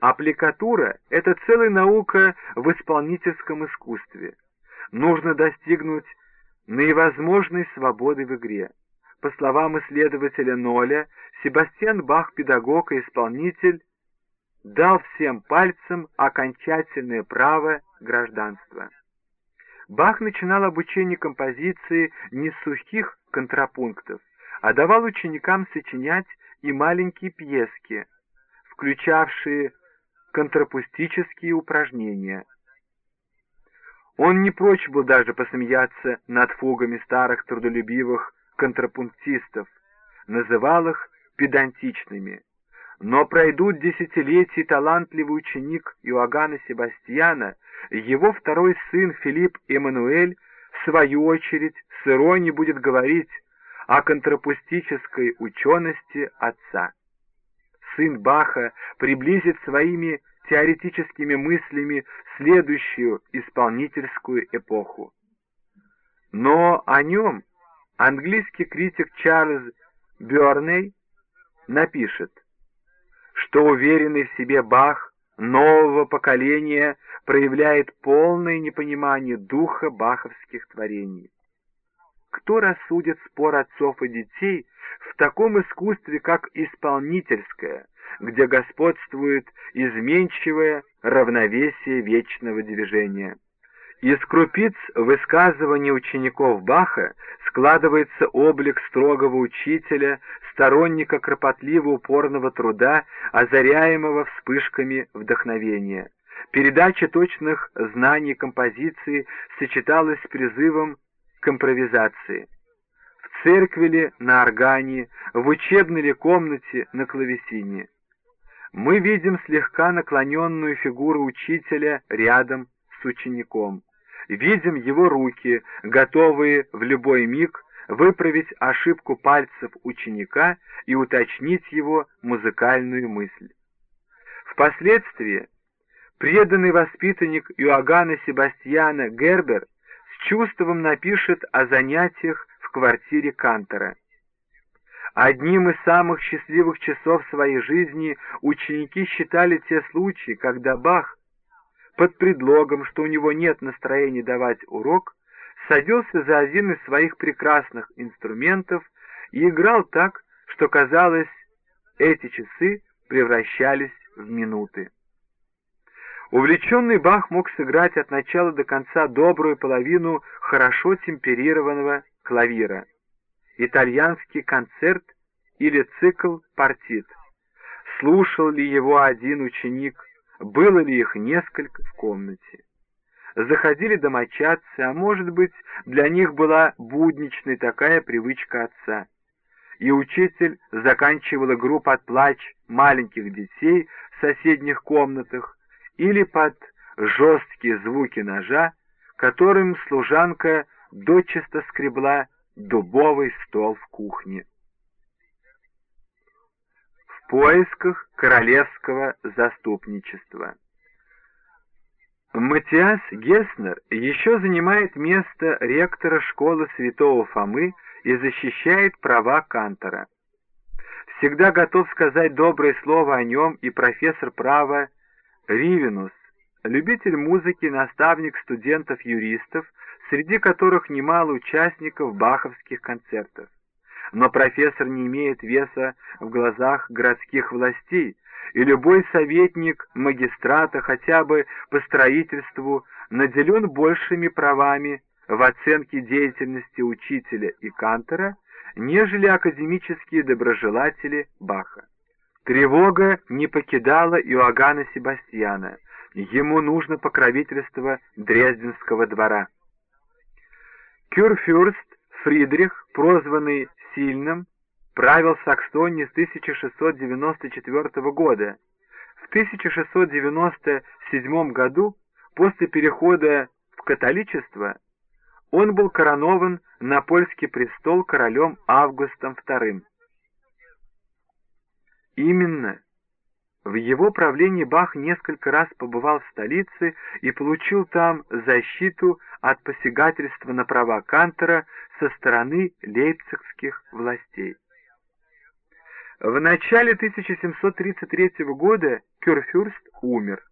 Аппликатура — это целая наука в исполнительском искусстве. Нужно достигнуть наивозможной свободы в игре. По словам исследователя Ноля, Себастьян Бах, педагог и исполнитель, дал всем пальцам окончательное право гражданства. Бах начинал обучение композиции не сухих контрапунктов, а давал ученикам сочинять и маленькие пьески, включавшие контрапустические упражнения. Он не прочь был даже посмеяться над фугами старых трудолюбивых контрапунктистов, называл их педантичными. Но пройдут десятилетия, талантливый ученик Иоганна Себастьяна, его второй сын Филипп Эммануэль, в свою очередь, с иронией будет говорить о контрапустической учености отца. Сын Баха приблизит своими теоретическими мыслями следующую исполнительскую эпоху. Но о нем английский критик Чарльз Бёрней напишет, что уверенный в себе Бах нового поколения проявляет полное непонимание духа баховских творений. Кто рассудит спор отцов и детей в таком искусстве, как исполнительское, где господствует изменчивое равновесие вечного движения? Из крупиц высказываний учеников Баха складывается облик строгого учителя, сторонника кропотливо упорного труда, озаряемого вспышками вдохновения. Передача точных знаний композиции сочеталась с призывом к импровизации. Церкви ли на органе, в учебной ли комнате на клавесине. Мы видим слегка наклоненную фигуру учителя рядом с учеником видим его руки, готовые в любой миг выправить ошибку пальцев ученика и уточнить его музыкальную мысль. Впоследствии преданный воспитанник Иоганна Себастьяна Гербер с чувством напишет о занятиях в квартире Кантера. Одним из самых счастливых часов своей жизни ученики считали те случаи, когда Бах под предлогом, что у него нет настроения давать урок, садился за один из своих прекрасных инструментов и играл так, что, казалось, эти часы превращались в минуты. Увлеченный Бах мог сыграть от начала до конца добрую половину хорошо темперированного клавира. Итальянский концерт или цикл партит. Слушал ли его один ученик было ли их несколько в комнате. Заходили домочадцы, а может быть, для них была будничной такая привычка отца. И учитель заканчивал игру под плач маленьких детей в соседних комнатах или под жесткие звуки ножа, которым служанка дочисто скребла дубовый стол в кухне поисках королевского заступничества. Матиас Геснер еще занимает место ректора школы святого Фомы и защищает права Кантора. Всегда готов сказать доброе слово о нем и профессор права Ривенус, любитель музыки, наставник студентов-юристов, среди которых немало участников баховских концертов но профессор не имеет веса в глазах городских властей, и любой советник магистрата хотя бы по строительству наделен большими правами в оценке деятельности учителя и кантора, нежели академические доброжелатели Баха. Тревога не покидала Иоганна Себастьяна, ему нужно покровительство Дрезденского двора. Кюрфюрст Фридрих, прозванный сильным, правил Саксонии с 1694 года. В 1697 году, после перехода в католичество, он был коронован на польский престол королем Августом II. Именно в его правлении Бах несколько раз побывал в столице и получил там защиту от посягательства на права Кантера со стороны лейпцигских властей. В начале 1733 года Кюрфюрст умер.